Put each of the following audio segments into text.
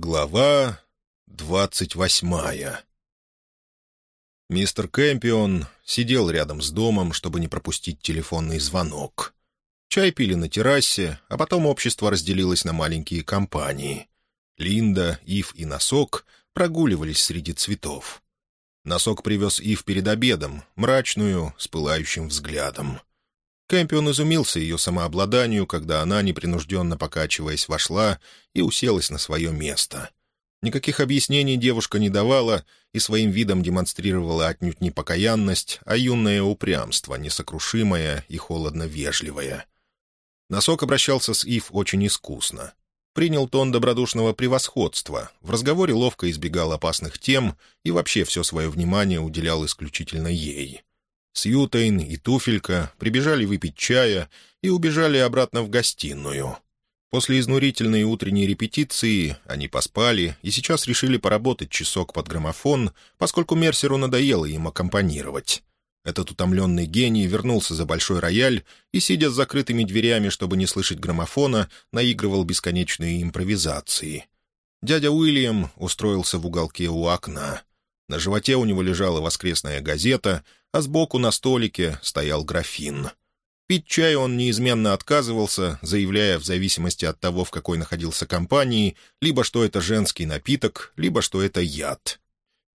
Глава двадцать восьмая Мистер Кэмпион сидел рядом с домом, чтобы не пропустить телефонный звонок. Чай пили на террасе, а потом общество разделилось на маленькие компании. Линда, Ив и Носок прогуливались среди цветов. Носок привез Ив перед обедом, мрачную, с пылающим взглядом. Кэмпион изумился ее самообладанию, когда она, непринужденно покачиваясь, вошла и уселась на свое место. Никаких объяснений девушка не давала и своим видом демонстрировала отнюдь не покаянность, а юное упрямство, несокрушимое и холодно-вежливое. Носок обращался с Ив очень искусно. Принял тон добродушного превосходства, в разговоре ловко избегал опасных тем и вообще все свое внимание уделял исключительно ей. Сьютейн и Туфелька прибежали выпить чая и убежали обратно в гостиную. После изнурительной утренней репетиции они поспали и сейчас решили поработать часок под граммофон, поскольку Мерсеру надоело им аккомпанировать. Этот утомленный гений вернулся за большой рояль и, сидя с закрытыми дверями, чтобы не слышать граммофона, наигрывал бесконечные импровизации. Дядя Уильям устроился в уголке у окна. На животе у него лежала воскресная газета, а сбоку на столике стоял графин. Пить чай он неизменно отказывался, заявляя в зависимости от того, в какой находился компании, либо что это женский напиток, либо что это яд.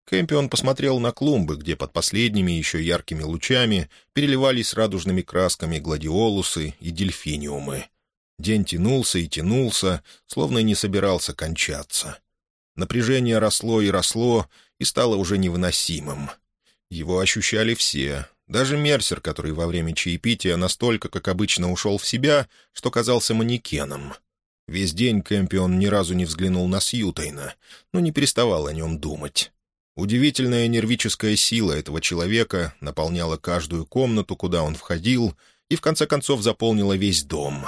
Кэмпион посмотрел на клумбы, где под последними еще яркими лучами переливались радужными красками гладиолусы и дельфиниумы. День тянулся и тянулся, словно не собирался кончаться. Напряжение росло и росло, и стало уже невыносимым — его ощущали все, даже Мерсер, который во время чаепития настолько, как обычно, ушел в себя, что казался манекеном. Весь день Кэмпион ни разу не взглянул на Сьютайна, но не переставал о нем думать. Удивительная нервическая сила этого человека наполняла каждую комнату, куда он входил, и в конце концов заполнила весь дом.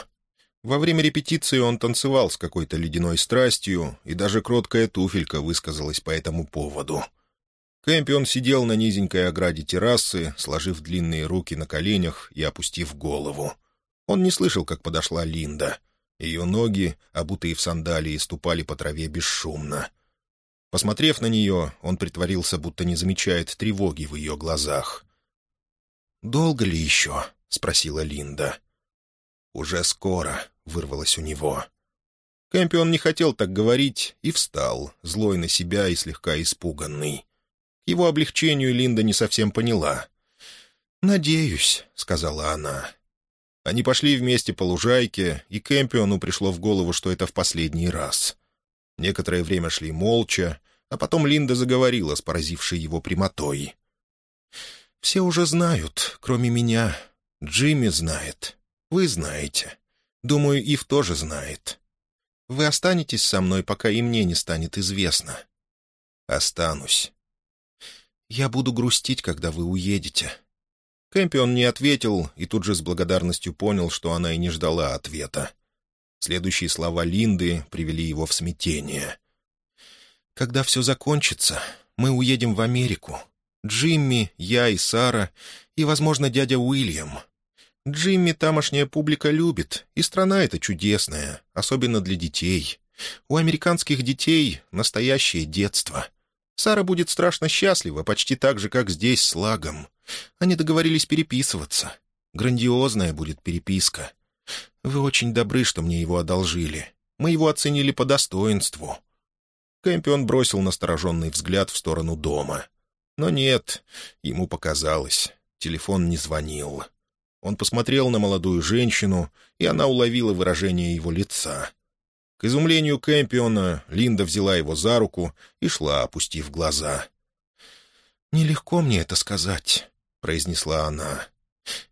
Во время репетиции он танцевал с какой-то ледяной страстью, и даже кроткая туфелька высказалась по этому поводу — Кэмпион сидел на низенькой ограде террасы, сложив длинные руки на коленях и опустив голову. Он не слышал, как подошла Линда. Ее ноги, обутые в сандалии, ступали по траве бесшумно. Посмотрев на нее, он притворился, будто не замечает тревоги в ее глазах. «Долго ли еще?» — спросила Линда. «Уже скоро», — вырвалось у него. Кэмпион не хотел так говорить и встал, злой на себя и слегка испуганный его облегчению Линда не совсем поняла. «Надеюсь», — сказала она. Они пошли вместе по лужайке, и Кэмпиону пришло в голову, что это в последний раз. Некоторое время шли молча, а потом Линда заговорила с поразившей его прямотой. «Все уже знают, кроме меня. Джимми знает. Вы знаете. Думаю, Ив тоже знает. Вы останетесь со мной, пока и мне не станет известно». «Останусь. «Я буду грустить, когда вы уедете». Кэмпион не ответил и тут же с благодарностью понял, что она и не ждала ответа. Следующие слова Линды привели его в смятение. «Когда все закончится, мы уедем в Америку. Джимми, я и Сара, и, возможно, дядя Уильям. Джимми тамошняя публика любит, и страна эта чудесная, особенно для детей. У американских детей настоящее детство. Сара будет страшно счастлива, почти так же, как здесь с Лагом. Они договорились переписываться. Грандиозная будет переписка. Вы очень добры, что мне его одолжили. Мы его оценили по достоинству». Кэмпион бросил настороженный взгляд в сторону дома. Но нет, ему показалось. Телефон не звонил. Он посмотрел на молодую женщину, и она уловила выражение его лица — к изумлению Кэмпиона, Линда взяла его за руку и шла, опустив глаза. «Нелегко мне это сказать», — произнесла она.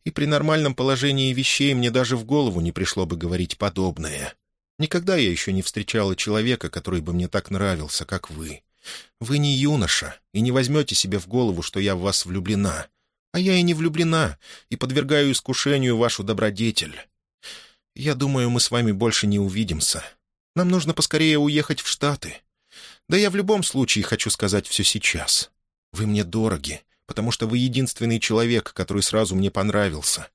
«И при нормальном положении вещей мне даже в голову не пришло бы говорить подобное. Никогда я еще не встречала человека, который бы мне так нравился, как вы. Вы не юноша и не возьмете себе в голову, что я в вас влюблена. А я и не влюблена, и подвергаю искушению вашу добродетель. Я думаю, мы с вами больше не увидимся. Нам нужно поскорее уехать в Штаты. Да я в любом случае хочу сказать все сейчас. Вы мне дороги, потому что вы единственный человек, который сразу мне понравился.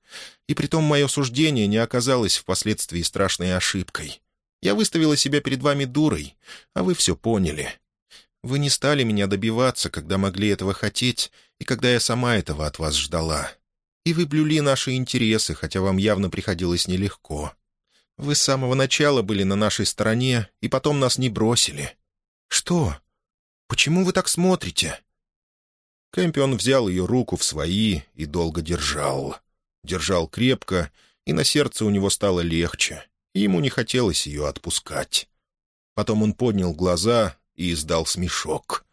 И притом мое суждение не оказалось впоследствии страшной ошибкой. Я выставила себя перед вами дурой, а вы все поняли. Вы не стали меня добиваться, когда могли этого хотеть, и когда я сама этого от вас ждала. И вы блюли наши интересы, хотя вам явно приходилось нелегко. Вы с самого начала были на нашей стороне, и потом нас не бросили. Что? Почему вы так смотрите?» Кэмпион взял ее руку в свои и долго держал. Держал крепко, и на сердце у него стало легче, и ему не хотелось ее отпускать. Потом он поднял глаза и издал смешок.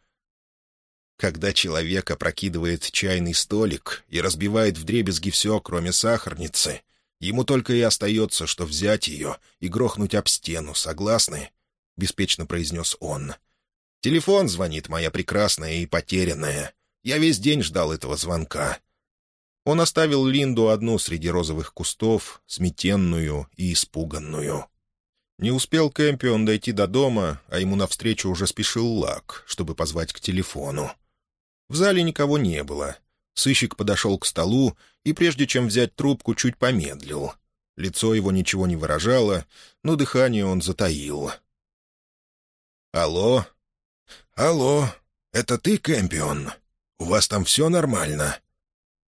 Когда человек опрокидывает чайный столик и разбивает вдребезги все, кроме сахарницы, ему только и остается, что взять ее и грохнуть об стену, согласны? — беспечно произнес он. «Телефон звонит, моя прекрасная и потерянная. Я весь день ждал этого звонка». Он оставил Линду одну среди розовых кустов, сметенную и испуганную. Не успел Кэмпион дойти до дома, а ему навстречу уже спешил Лак, чтобы позвать к телефону. В зале никого не было. Сыщик подошел к столу и, прежде чем взять трубку, чуть помедлил. Лицо его ничего не выражало, но дыхание он затаил. «Алло?» «Алло, это ты, Кэмпион? У вас там все нормально?»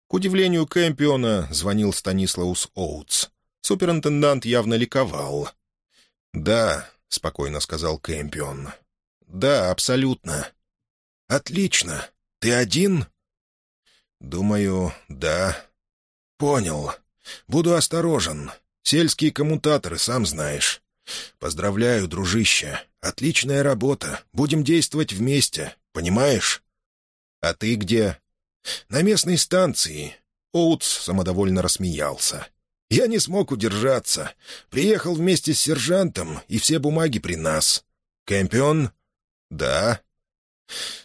К удивлению Кэмпиона звонил Станислаус Оутс. Суперинтендант явно ликовал. «Да», — спокойно сказал Кэмпион. «Да, абсолютно». «Отлично. Ты один?» «Думаю, да». «Понял. Буду осторожен. Сельские коммутаторы, сам знаешь. Поздравляю, дружище. Отличная работа. Будем действовать вместе. Понимаешь?» «А ты где?» «На местной станции». Оутс самодовольно рассмеялся. «Я не смог удержаться. Приехал вместе с сержантом, и все бумаги при нас. Кэмпион?» «Да».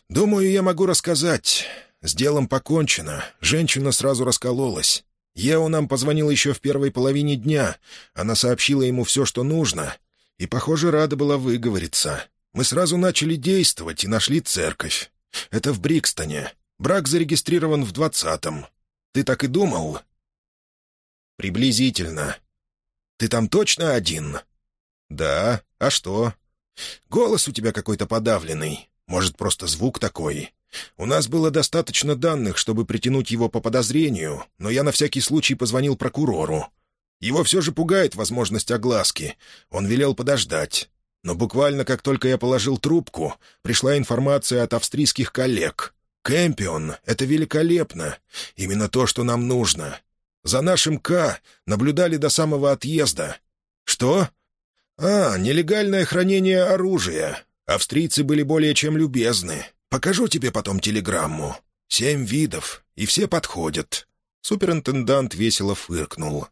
«Думаю, я могу рассказать. С делом покончено. Женщина сразу раскололась. Ео нам позвонил еще в первой половине дня. Она сообщила ему все, что нужно. И, похоже, рада была выговориться. Мы сразу начали действовать и нашли церковь. Это в Брикстоне. Брак зарегистрирован в двадцатом. Ты так и думал?» «Приблизительно». «Ты там точно один?» «Да. А что?» «Голос у тебя какой-то подавленный. Может, просто звук такой. У нас было достаточно данных, чтобы притянуть его по подозрению, но я на всякий случай позвонил прокурору. Его все же пугает возможность огласки. Он велел подождать. Но буквально как только я положил трубку, пришла информация от австрийских коллег. «Кэмпион — это великолепно. Именно то, что нам нужно. За нашим К наблюдали до самого отъезда. Что? А, нелегальное хранение оружия. Австрийцы были более чем любезны. Покажу тебе потом телеграмму. Семь видов, и все подходят». Суперинтендант весело фыркнул.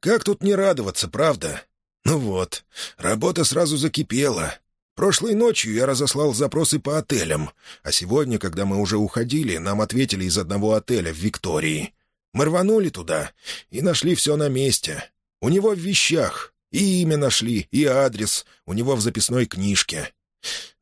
«Как тут не радоваться, правда? Ну вот, работа сразу закипела. Прошлой ночью я разослал запросы по отелям, а сегодня, когда мы уже уходили, нам ответили из одного отеля в Виктории. Мы рванули туда и нашли все на месте. У него в вещах. И имя нашли, и адрес. У него в записной книжке.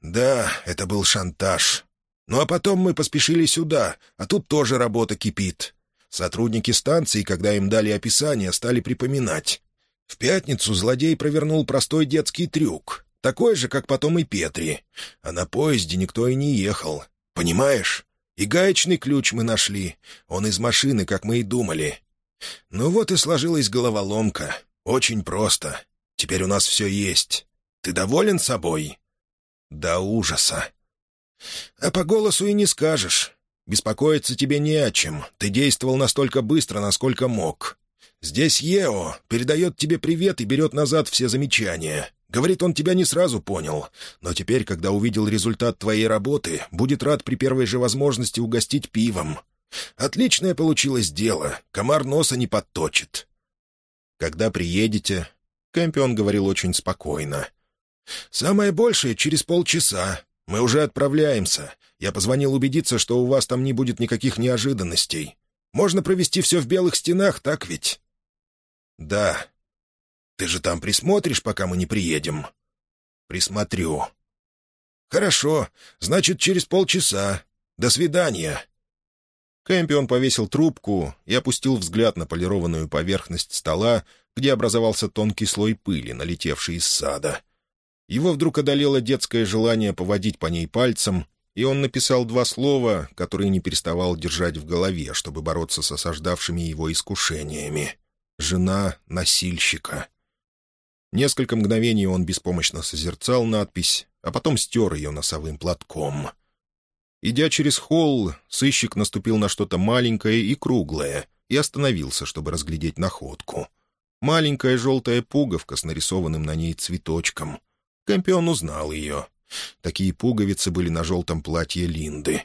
Да, это был шантаж. Ну а потом мы поспешили сюда, а тут тоже работа кипит. Сотрудники станции, когда им дали описание, стали припоминать. В пятницу злодей провернул простой детский трюк, такой же, как потом и Петри. А на поезде никто и не ехал. Понимаешь? И гаечный ключ мы нашли. Он из машины, как мы и думали. Ну вот и сложилась головоломка. Очень просто. Теперь у нас все есть. Ты доволен собой?» «До ужаса», а по голосу и не скажешь. Беспокоиться тебе не о чем. Ты действовал настолько быстро, насколько мог. Здесь Ео передает тебе привет и берет назад все замечания. Говорит, он тебя не сразу понял, но теперь, когда увидел результат твоей работы, будет рад при первой же возможности угостить пивом. Отличное получилось дело, комар носа не подточит. Когда приедете, Кэмпион говорил очень спокойно. «Самое большее — через полчаса. Мы уже отправляемся. Я позвонил убедиться, что у вас там не будет никаких неожиданностей. Можно провести все в белых стенах, так ведь?» «Да. Ты же там присмотришь, пока мы не приедем?» «Присмотрю». «Хорошо. Значит, через полчаса. До свидания». Кэмпион повесил трубку и опустил взгляд на полированную поверхность стола, где образовался тонкий слой пыли, налетевший из сада — Его вдруг одолело детское желание поводить по ней пальцем, и он написал два слова, которые не переставал держать в голове, чтобы бороться с осаждавшими его искушениями. «Жена носильщика». Несколько мгновений он беспомощно созерцал надпись, а потом стер ее носовым платком. Идя через холл, сыщик наступил на что-то маленькое и круглое и остановился, чтобы разглядеть находку. Маленькая желтая пуговка с нарисованным на ней цветочком. Кэмпион узнал ее. Такие пуговицы были на желтом платье Линды.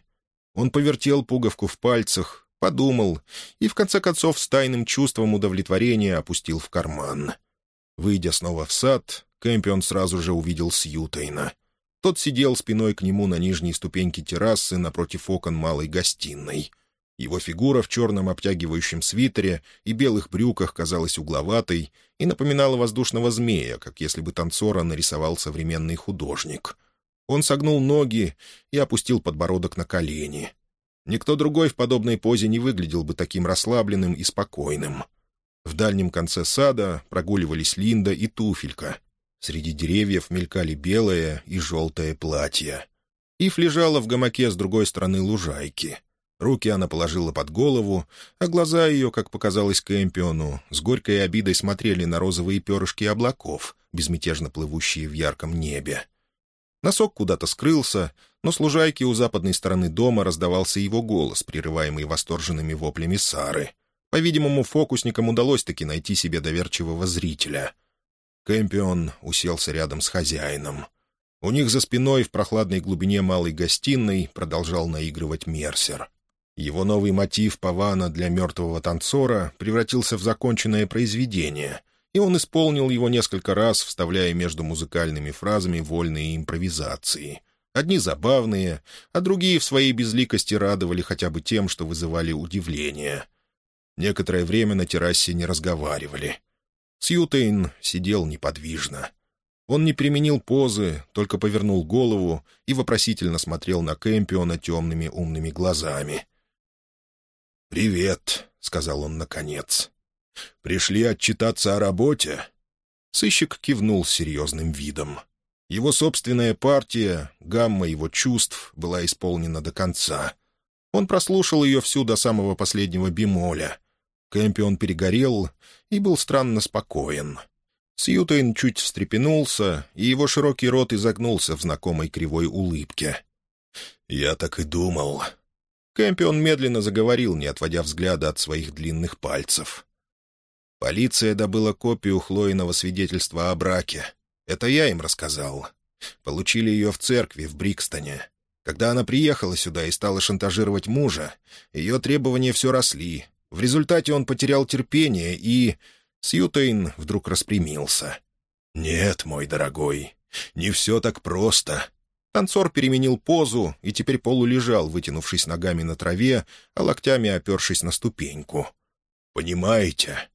Он повертел пуговку в пальцах, подумал и, в конце концов, с тайным чувством удовлетворения опустил в карман. Выйдя снова в сад, Кэмпион сразу же увидел Сьютейна. Тот сидел спиной к нему на нижней ступеньке террасы напротив окон малой гостиной. Его фигура в черном обтягивающем свитере и белых брюках казалась угловатой и напоминала воздушного змея, как если бы танцора нарисовал современный художник. Он согнул ноги и опустил подбородок на колени. Никто другой в подобной позе не выглядел бы таким расслабленным и спокойным. В дальнем конце сада прогуливались Линда и Туфелька. Среди деревьев мелькали белое и желтое платья. Ив лежала в гамаке с другой стороны лужайки — Руки она положила под голову, а глаза ее, как показалось Кэмпиону, с горькой обидой смотрели на розовые перышки облаков, безмятежно плывущие в ярком небе. Носок куда-то скрылся, но с у западной стороны дома раздавался его голос, прерываемый восторженными воплями Сары. По-видимому, фокусникам удалось таки найти себе доверчивого зрителя. Кэмпион уселся рядом с хозяином. У них за спиной в прохладной глубине малой гостиной продолжал наигрывать Мерсер. Его новый мотив Павана для мертвого танцора превратился в законченное произведение, и он исполнил его несколько раз, вставляя между музыкальными фразами вольные импровизации. Одни забавные, а другие в своей безликости радовали хотя бы тем, что вызывали удивление. Некоторое время на террасе не разговаривали. Сьютейн сидел неподвижно. Он не применил позы, только повернул голову и вопросительно смотрел на Кэмпиона темными умными глазами — «Привет», — сказал он наконец. «Пришли отчитаться о работе?» Сыщик кивнул серьезным видом. Его собственная партия, гамма его чувств, была исполнена до конца. Он прослушал ее всю до самого последнего бемоля. Кэмпион перегорел и был странно спокоен. Сьютейн чуть встрепенулся, и его широкий рот изогнулся в знакомой кривой улыбке. «Я так и думал. Кэмпион медленно заговорил, не отводя взгляда от своих длинных пальцев. «Полиция добыла копию Хлоиного свидетельства о браке. Это я им рассказал. Получили ее в церкви в Брикстоне. Когда она приехала сюда и стала шантажировать мужа, ее требования все росли. В результате он потерял терпение и... Сьютейн вдруг распрямился. «Нет, мой дорогой, не все так просто. Танцор переменил позу и теперь полулежал, вытянувшись ногами на траве, а локтями опершись на ступеньку. «Понимаете,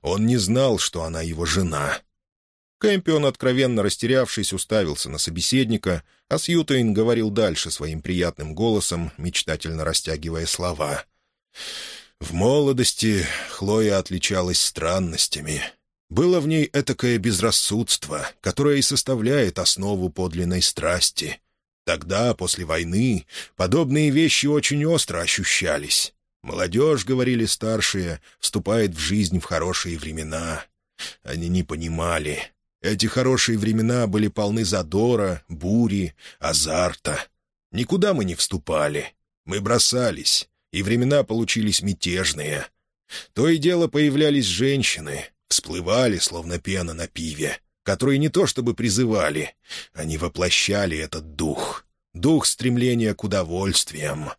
он не знал, что она его жена». Кэмпион, откровенно растерявшись, уставился на собеседника, а Сьютейн говорил дальше своим приятным голосом, мечтательно растягивая слова. «В молодости Хлоя отличалась странностями». Было в ней этакое безрассудство, которое и составляет основу подлинной страсти. Тогда, после войны, подобные вещи очень остро ощущались. Молодежь, говорили старшие, вступает в жизнь в хорошие времена. Они не понимали. Эти хорошие времена были полны задора, бури, азарта. Никуда мы не вступали. Мы бросались, и времена получились мятежные. То и дело появлялись женщины, всплывали, словно пена на пиве которые не то чтобы призывали, они воплощали этот дух. Дух стремления к удовольствиям.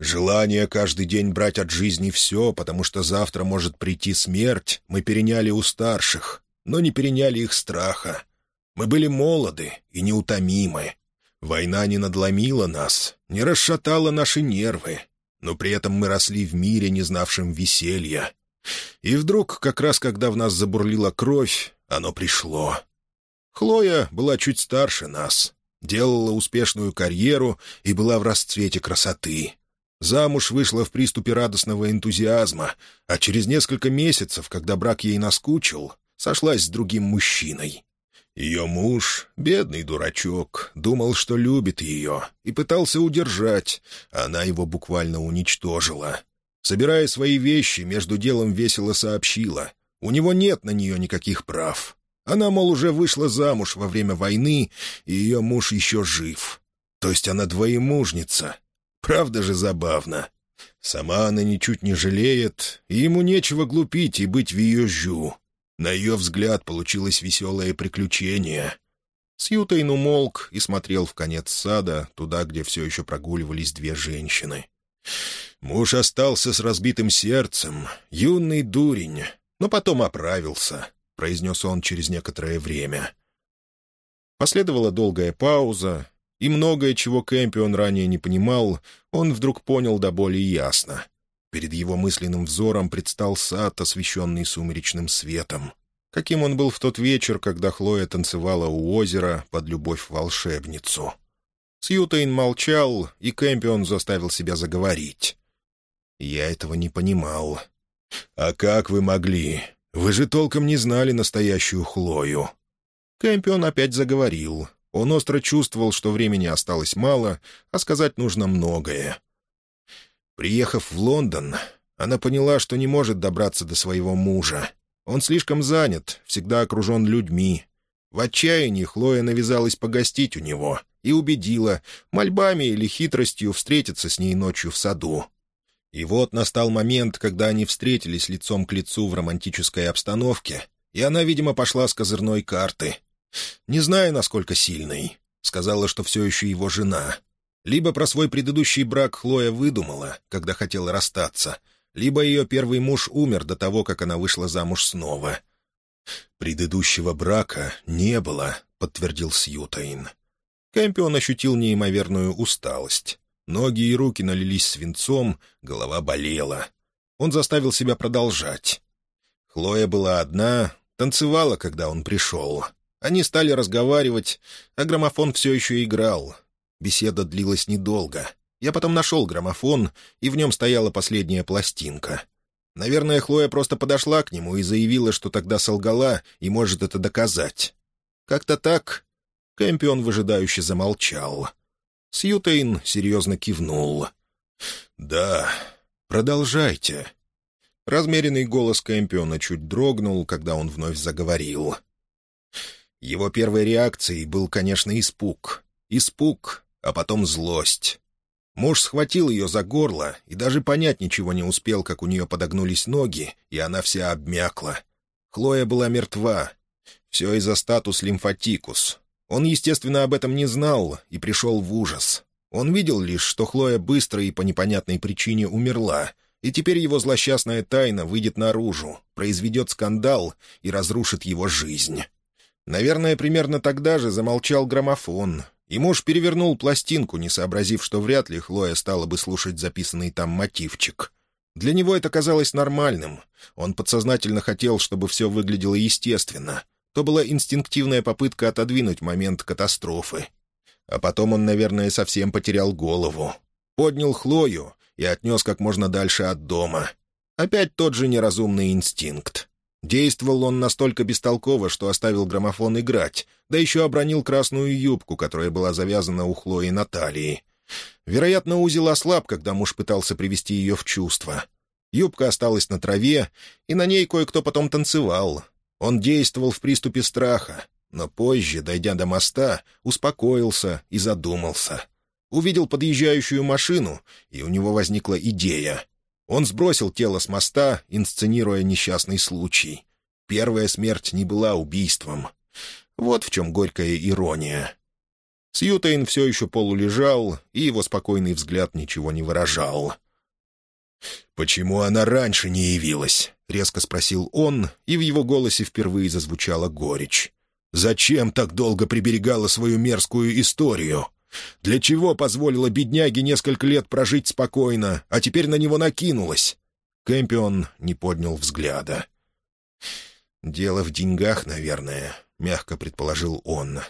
Желание каждый день брать от жизни все, потому что завтра может прийти смерть, мы переняли у старших, но не переняли их страха. Мы были молоды и неутомимы. Война не надломила нас, не расшатала наши нервы, но при этом мы росли в мире, не знавшем веселья. И вдруг, как раз когда в нас забурлила кровь, оно пришло. Хлоя была чуть старше нас, делала успешную карьеру и была в расцвете красоты. Замуж вышла в приступе радостного энтузиазма, а через несколько месяцев, когда брак ей наскучил, сошлась с другим мужчиной. Ее муж, бедный дурачок, думал, что любит ее, и пытался удержать. Она его буквально уничтожила. Собирая свои вещи, между делом весело сообщила. У него нет на нее никаких прав. Она, мол, уже вышла замуж во время войны, и ее муж еще жив. То есть она двоемужница. Правда же забавно? Сама она ничуть не жалеет, и ему нечего глупить и быть в ее жю. На ее взгляд получилось веселое приключение. Сьютейн умолк и смотрел в конец сада, туда, где все еще прогуливались две женщины. Муж остался с разбитым сердцем, юный дурень, но потом оправился, — произнес он через некоторое время. Последовала долгая пауза, и многое, чего Кэмпион ранее не понимал, он вдруг понял до боли ясно. Перед его мысленным взором предстал сад, освещенный сумеречным светом. Каким он был в тот вечер, когда Хлоя танцевала у озера под любовь волшебницу. Сьютейн молчал, и Кэмпион заставил себя заговорить. «Я этого не понимал». «А как вы могли? Вы же толком не знали настоящую Хлою». Кэмпион опять заговорил, он остро чувствовал, что времени осталось мало, а сказать нужно многое. Приехав в Лондон, она поняла, что не может добраться до своего мужа. Он слишком занят, всегда окружен людьми. В отчаянии Хлоя навязалась погостить у него и убедила, мольбами или хитростью встретиться с ней ночью в саду. И вот настал момент, когда они встретились лицом к лицу в романтической обстановке, и она, видимо, пошла с козырной карты — не знаю, насколько сильной. Сказала, что все еще его жена. Либо про свой предыдущий брак Хлоя выдумала, когда хотела расстаться, либо ее первый муж умер до того, как она вышла замуж снова. «Предыдущего брака не было», — подтвердил Сьютаин. Кэмпион ощутил неимоверную усталость. Ноги и руки налились свинцом, голова болела. Он заставил себя продолжать. Хлоя была одна, танцевала, когда он пришел. Они стали разговаривать, а граммофон все еще играл. Беседа длилась недолго. Я потом нашел граммофон, и в нем стояла последняя пластинка. Наверное, Хлоя просто подошла к нему и заявила, что тогда солгала и может это доказать. Как-то так. Кэмпион выжидающе замолчал. Сьютейн серьезно кивнул. «Да, продолжайте». Размеренный голос Кэмпиона чуть дрогнул, когда он вновь заговорил. Его первой реакцией был, конечно, испуг. Испуг, а потом злость. Муж схватил ее за горло и даже понять ничего не успел, как у нее подогнулись ноги, и она вся обмякла. Хлоя была мертва. Все из-за статус лимфатикус. Он, естественно, об этом не знал и пришел в ужас. Он видел лишь, что Хлоя быстро и по непонятной причине умерла, и теперь его злосчастная тайна выйдет наружу, произведет скандал и разрушит его жизнь. Наверное, примерно тогда же замолчал граммофон, и муж перевернул пластинку, не сообразив, что вряд ли Хлоя стала бы слушать записанный там мотивчик. Для него это казалось нормальным. Он подсознательно хотел, чтобы все выглядело естественно. То была инстинктивная попытка отодвинуть момент катастрофы. А потом он, наверное, совсем потерял голову. Поднял Хлою и отнес как можно дальше от дома. Опять тот же неразумный инстинкт. Действовал он настолько бестолково, что оставил граммофон играть, да еще обронил красную юбку, которая была завязана у Хлои на талии. Вероятно, узел ослаб, когда муж пытался привести ее в чувство. Юбка осталась на траве, и на ней кое-кто потом танцевал. Он действовал в приступе страха, но позже, дойдя до моста, успокоился и задумался. Увидел подъезжающую машину, и у него возникла идея — он сбросил тело с моста, инсценируя несчастный случай. Первая смерть не была убийством. Вот в чем горькая ирония. Сьютейн все еще полулежал, и его спокойный взгляд ничего не выражал. «Почему она раньше не явилась?» — резко спросил он, и в его голосе впервые зазвучала горечь. «Зачем так долго приберегала свою мерзкую историю?» Для чего позволила бедняге несколько лет прожить спокойно, а теперь на него накинулась?» Кэмпион не поднял взгляда. «Дело в деньгах, наверное», — мягко предположил он.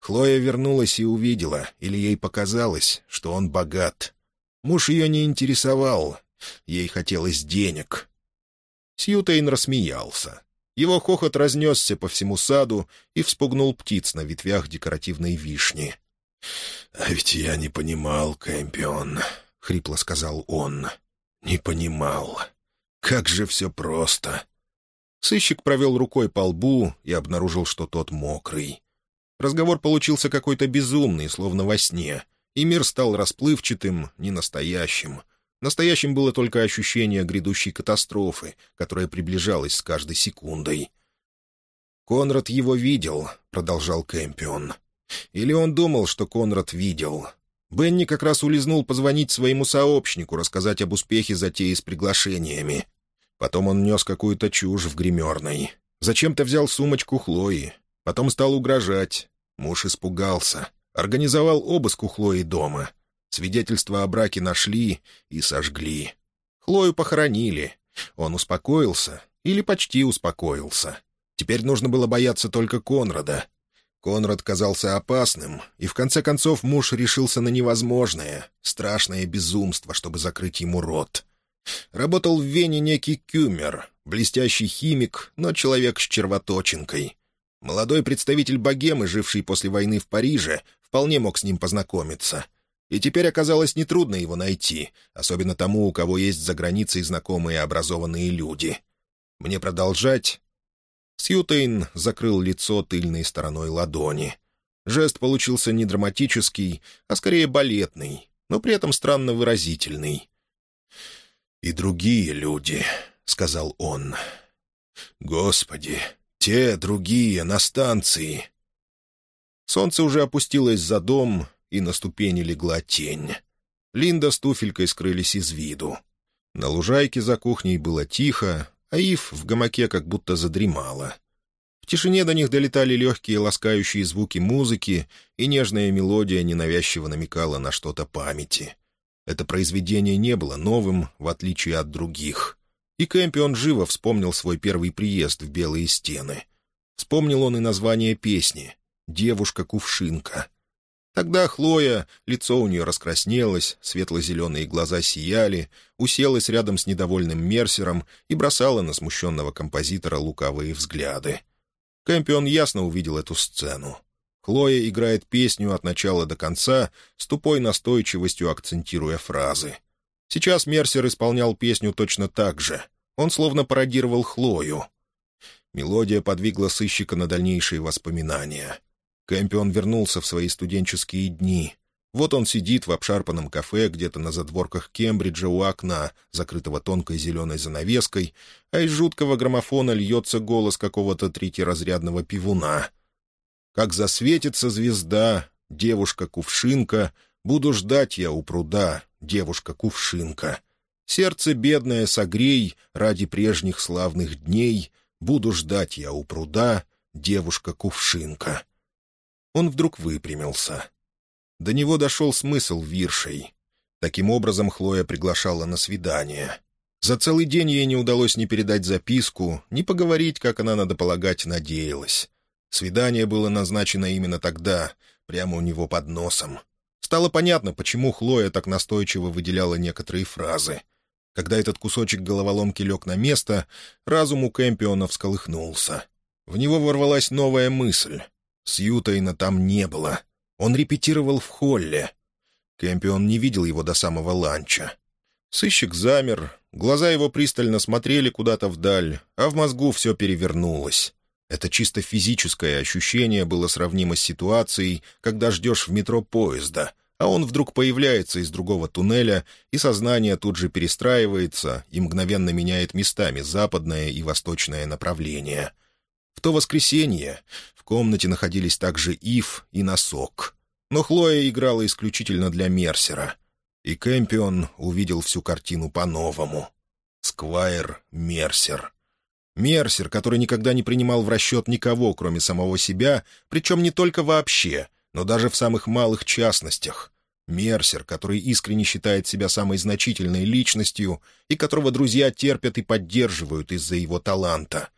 Хлоя вернулась и увидела, или ей показалось, что он богат. Муж ее не интересовал, ей хотелось денег. Сьютейн рассмеялся. Его хохот разнесся по всему саду и вспугнул птиц на ветвях декоративной вишни. «А ведь я не понимал, Кэмпион», — хрипло сказал он. «Не понимал. Как же все просто!» Сыщик провел рукой по лбу и обнаружил, что тот мокрый. Разговор получился какой-то безумный, словно во сне, и мир стал расплывчатым, ненастоящим. Настоящим было только ощущение грядущей катастрофы, которая приближалась с каждой секундой. «Конрад его видел», — продолжал Кэмпион. «Или он думал, что Конрад видел. Бенни как раз улизнул позвонить своему сообщнику, рассказать об успехе затеи с приглашениями. Потом он нес какую-то чушь в гримерной. Зачем-то взял сумочку Хлои. Потом стал угрожать. Муж испугался. Организовал обыск у Хлои дома. Свидетельства о браке нашли и сожгли. Хлою похоронили. Он успокоился или почти успокоился. Теперь нужно было бояться только Конрада. Конрад казался опасным, и в конце концов муж решился на невозможное, страшное безумство, чтобы закрыть ему рот. Работал в Вене некий Кюмер, блестящий химик, но человек с червоточинкой. Молодой представитель богемы, живший после войны в Париже, вполне мог с ним познакомиться. И теперь оказалось нетрудно его найти, особенно тому, у кого есть за границей знакомые образованные люди. Мне продолжать? Сьютейн закрыл лицо тыльной стороной ладони. Жест получился не драматический, а скорее балетный, но при этом странно выразительный. «И другие люди», — сказал он. «Господи, те другие на станции!» Солнце уже опустилось за дом, и на ступени легла тень. Линда с туфелькой скрылись из виду. На лужайке за кухней было тихо, а Ив в гамаке как будто задремала. В тишине до них долетали легкие ласкающие звуки музыки, и нежная мелодия ненавязчиво намекала на что-то памяти. Это произведение не было новым, в отличие от других. И Кэмпион живо вспомнил свой первый приезд в Белые стены. Вспомнил он и название песни «Девушка-кувшинка». Тогда Хлоя, лицо у нее раскраснелось, светло-зеленые глаза сияли, уселась рядом с недовольным Мерсером и бросала на смущенного композитора лукавые взгляды. Кэмпион ясно увидел эту сцену. Хлоя играет песню от начала до конца, с тупой настойчивостью акцентируя фразы. Сейчас Мерсер исполнял песню точно так же. Он словно пародировал Хлою. Мелодия подвигла сыщика на дальнейшие воспоминания. Кэмпион вернулся в свои студенческие дни. Вот он сидит в обшарпанном кафе где-то на задворках Кембриджа у окна, закрытого тонкой зеленой занавеской, а из жуткого граммофона льется голос какого-то третьеразрядного пивуна — как засветится звезда, девушка-кувшинка, буду ждать я у пруда, девушка-кувшинка. Сердце бедное согрей ради прежних славных дней, буду ждать я у пруда, девушка-кувшинка. Он вдруг выпрямился. До него дошел смысл виршей. Таким образом Хлоя приглашала на свидание. За целый день ей не удалось ни передать записку, ни поговорить, как она, надо полагать, надеялась. Свидание было назначено именно тогда, прямо у него под носом. Стало понятно, почему Хлоя так настойчиво выделяла некоторые фразы. Когда этот кусочек головоломки лег на место, разум у Кэмпиона всколыхнулся. В него ворвалась новая мысль. Сьютайна там не было. Он репетировал в холле. Кэмпион не видел его до самого ланча. Сыщик замер, глаза его пристально смотрели куда-то вдаль, а в мозгу все перевернулось. Это чисто физическое ощущение было сравнимо с ситуацией, когда ждешь в метро поезда, а он вдруг появляется из другого туннеля, и сознание тут же перестраивается и мгновенно меняет местами западное и восточное направление. В то воскресенье в комнате находились также Ив и Носок. Но Хлоя играла исключительно для Мерсера. И Кэмпион увидел всю картину по-новому. Сквайр Мерсер — Мерсер, который никогда не принимал в расчет никого, кроме самого себя, причем не только вообще, но даже в самых малых частностях. Мерсер, который искренне считает себя самой значительной личностью и которого друзья терпят и поддерживают из-за его таланта.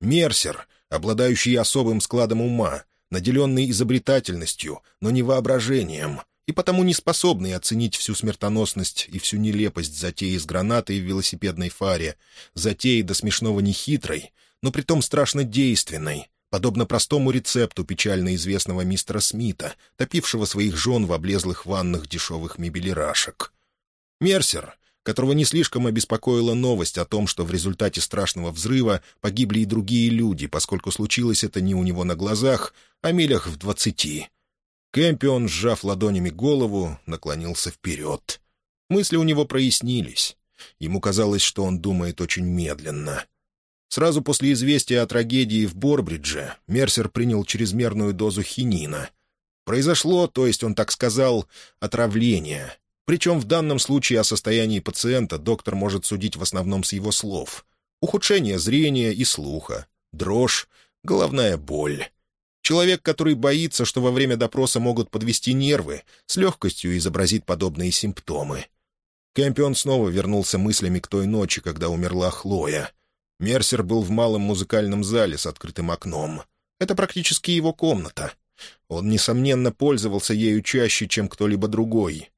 Мерсер, обладающий особым складом ума, наделенный изобретательностью, но не воображением — и потому не способный оценить всю смертоносность и всю нелепость затеи с гранатой в велосипедной фаре, затеи до смешного нехитрой, но притом страшно действенной, подобно простому рецепту печально известного мистера Смита, топившего своих жен в облезлых ваннах дешевых мебелирашек. Мерсер, которого не слишком обеспокоила новость о том, что в результате страшного взрыва погибли и другие люди, поскольку случилось это не у него на глазах, а милях в двадцати. Кэмпион, сжав ладонями голову, наклонился вперед. Мысли у него прояснились. Ему казалось, что он думает очень медленно. Сразу после известия о трагедии в Борбридже Мерсер принял чрезмерную дозу хинина. Произошло, то есть он так сказал, отравление. Причем в данном случае о состоянии пациента доктор может судить в основном с его слов. Ухудшение зрения и слуха, дрожь, головная боль. Человек, который боится, что во время допроса могут подвести нервы, с легкостью изобразит подобные симптомы. Кэмпион снова вернулся мыслями к той ночи, когда умерла Хлоя. Мерсер был в малом музыкальном зале с открытым окном. Это практически его комната. Он, несомненно, пользовался ею чаще, чем кто-либо другой.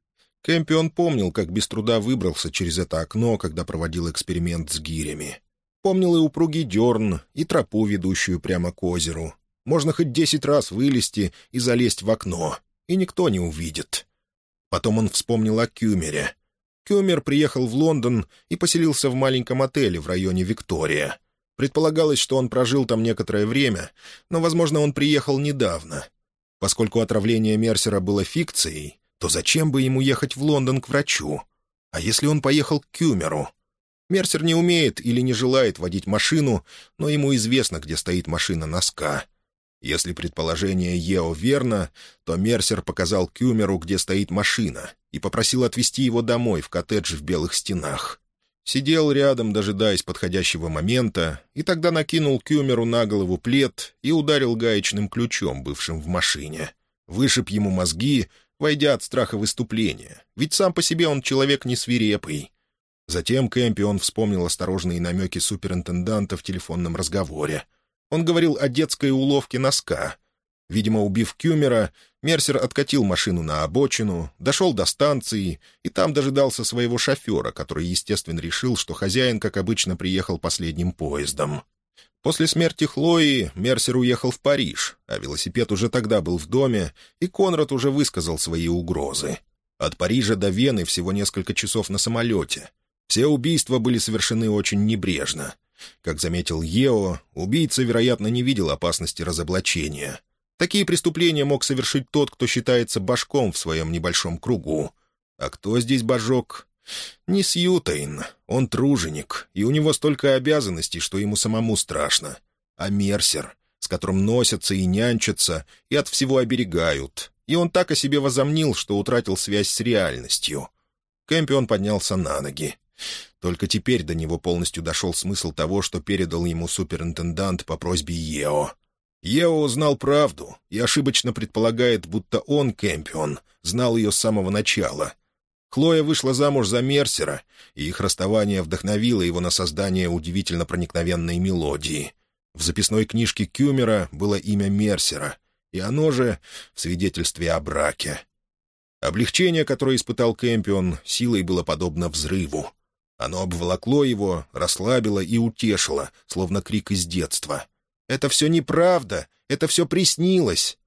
Кэмпион помнил, как без труда выбрался через это окно, когда проводил эксперимент с гирями. Помнил и упругий дерн, и тропу, ведущую прямо к озеру. Можно хоть десять раз вылезти и залезть в окно, и никто не увидит. Потом он вспомнил о Кюмере. Кюмер приехал в Лондон и поселился в маленьком отеле в районе Виктория. Предполагалось, что он прожил там некоторое время, но, возможно, он приехал недавно. Поскольку отравление Мерсера было фикцией, то зачем бы ему ехать в Лондон к врачу? А если он поехал к Кюмеру? Мерсер не умеет или не желает водить машину, но ему известно, где стоит машина носка. Если предположение Ео верно, то Мерсер показал Кюмеру, где стоит машина, и попросил отвезти его домой в коттедж в Белых Стенах. Сидел рядом, дожидаясь подходящего момента, и тогда накинул Кюмеру на голову плед и ударил гаечным ключом, бывшим в машине. Вышиб ему мозги, войдя от страха выступления, ведь сам по себе он человек не свирепый. Затем Кэмпион вспомнил осторожные намеки суперинтенданта в телефонном разговоре — он говорил о детской уловке носка. Видимо, убив Кюмера, Мерсер откатил машину на обочину, дошел до станции и там дожидался своего шофера, который, естественно, решил, что хозяин, как обычно, приехал последним поездом. После смерти Хлои Мерсер уехал в Париж, а велосипед уже тогда был в доме, и Конрад уже высказал свои угрозы. От Парижа до Вены всего несколько часов на самолете. Все убийства были совершены очень небрежно — как заметил Ео, убийца, вероятно, не видел опасности разоблачения. Такие преступления мог совершить тот, кто считается башком в своем небольшом кругу. А кто здесь божок? Не Сьютейн. Он труженик, и у него столько обязанностей, что ему самому страшно. А Мерсер, с которым носятся и нянчатся, и от всего оберегают. И он так о себе возомнил, что утратил связь с реальностью. Кэмпион поднялся на ноги. Только теперь до него полностью дошел смысл того, что передал ему суперинтендант по просьбе Ео. Ео узнал правду и ошибочно предполагает, будто он, Кэмпион, знал ее с самого начала. Хлоя вышла замуж за Мерсера, и их расставание вдохновило его на создание удивительно проникновенной мелодии. В записной книжке Кюмера было имя Мерсера, и оно же в свидетельстве о браке. Облегчение, которое испытал Кэмпион, силой было подобно взрыву. Оно обволокло его, расслабило и утешило, словно крик из детства. «Это все неправда! Это все приснилось!»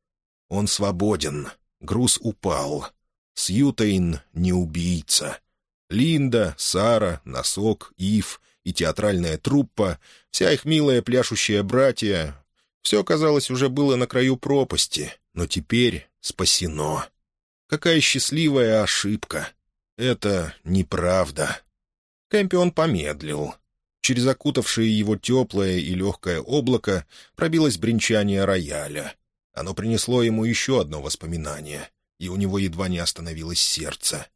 Он свободен. Груз упал. Сьютейн не убийца. Линда, Сара, Носок, Ив и театральная труппа, вся их милая пляшущая братья — все, казалось, уже было на краю пропасти, но теперь спасено. Какая счастливая ошибка! Это неправда. Кэмпион помедлил. Через окутавшее его теплое и легкое облако пробилось бренчание рояля. Оно принесло ему еще одно воспоминание, и у него едва не остановилось сердце.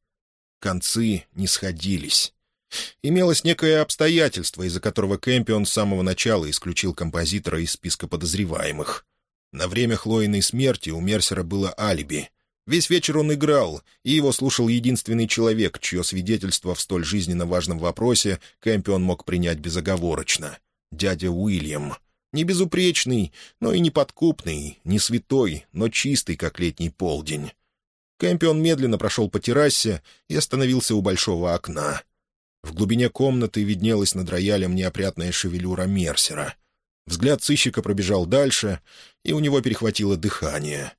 Концы не сходились. Имелось некое обстоятельство, из-за которого Кэмпион с самого начала исключил композитора из списка подозреваемых. На время Хлоиной смерти у Мерсера было алиби, Весь вечер он играл, и его слушал единственный человек, чье свидетельство в столь жизненно важном вопросе Кэмпион мог принять безоговорочно — дядя Уильям. Не безупречный, но и не подкупный, не святой, но чистый, как летний полдень. Кэмпион медленно прошел по террасе и остановился у большого окна. В глубине комнаты виднелась над роялем неопрятная шевелюра Мерсера. Взгляд сыщика пробежал дальше, и у него перехватило дыхание.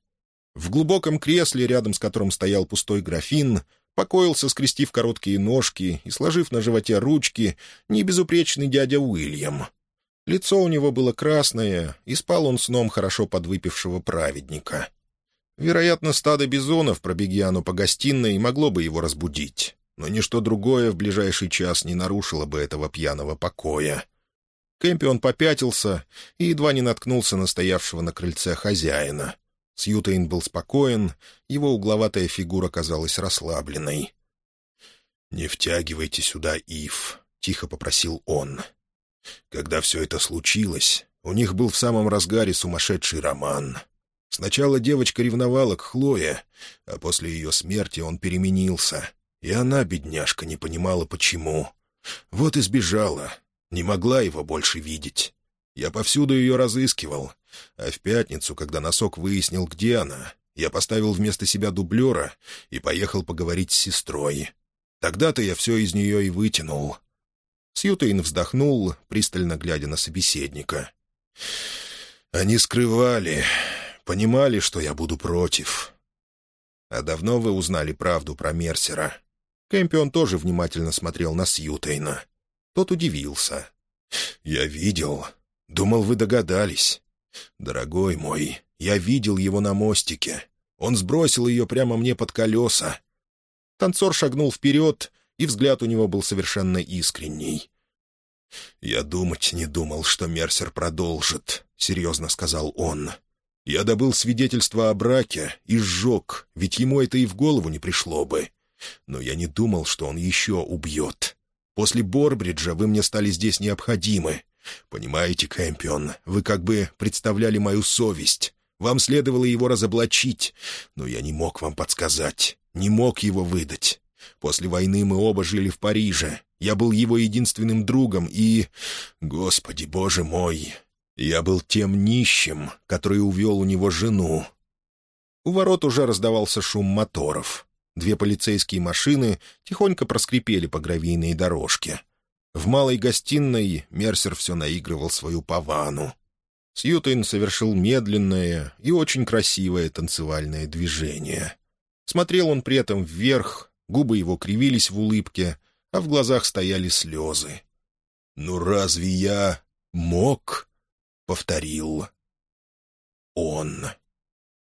В глубоком кресле, рядом с которым стоял пустой графин, покоился, скрестив короткие ножки и сложив на животе ручки, небезупречный дядя Уильям. Лицо у него было красное, и спал он сном хорошо подвыпившего праведника. Вероятно, стадо бизонов, пробеги оно по гостиной, могло бы его разбудить, но ничто другое в ближайший час не нарушило бы этого пьяного покоя. Кэмпион попятился и едва не наткнулся на стоявшего на крыльце хозяина. Сьютейн был спокоен, его угловатая фигура казалась расслабленной. «Не втягивайте сюда Ив», — тихо попросил он. Когда все это случилось, у них был в самом разгаре сумасшедший роман. Сначала девочка ревновала к Хлое, а после ее смерти он переменился, и она, бедняжка, не понимала, почему. Вот и сбежала, не могла его больше видеть. Я повсюду ее разыскивал, а в пятницу, когда носок выяснил, где она, я поставил вместо себя дублера и поехал поговорить с сестрой. Тогда-то я все из нее и вытянул. Сьютейн вздохнул, пристально глядя на собеседника. «Они скрывали, понимали, что я буду против. А давно вы узнали правду про Мерсера?» Кэмпион тоже внимательно смотрел на Сьютейна. Тот удивился. «Я видел. Думал, вы догадались. Дорогой мой, я видел его на мостике. Он сбросил ее прямо мне под колеса». Танцор шагнул вперед, и взгляд у него был совершенно искренний. «Я думать не думал, что Мерсер продолжит», — серьезно сказал он. «Я добыл свидетельство о браке и сжег, ведь ему это и в голову не пришло бы. Но я не думал, что он еще убьет. После Борбриджа вы мне стали здесь необходимы. Понимаете, Кэмпион, вы как бы представляли мою совесть. Вам следовало его разоблачить, но я не мог вам подсказать, не мог его выдать. После войны мы оба жили в Париже. Я был его единственным другом и... Господи, боже мой! Я был тем нищим, который увел у него жену. У ворот уже раздавался шум моторов. Две полицейские машины тихонько проскрипели по гравийной дорожке. В малой гостиной Мерсер все наигрывал свою павану. Сьютейн совершил медленное и очень красивое танцевальное движение. Смотрел он при этом вверх, губы его кривились в улыбке, а в глазах стояли слезы. «Ну разве я мог?» — повторил он.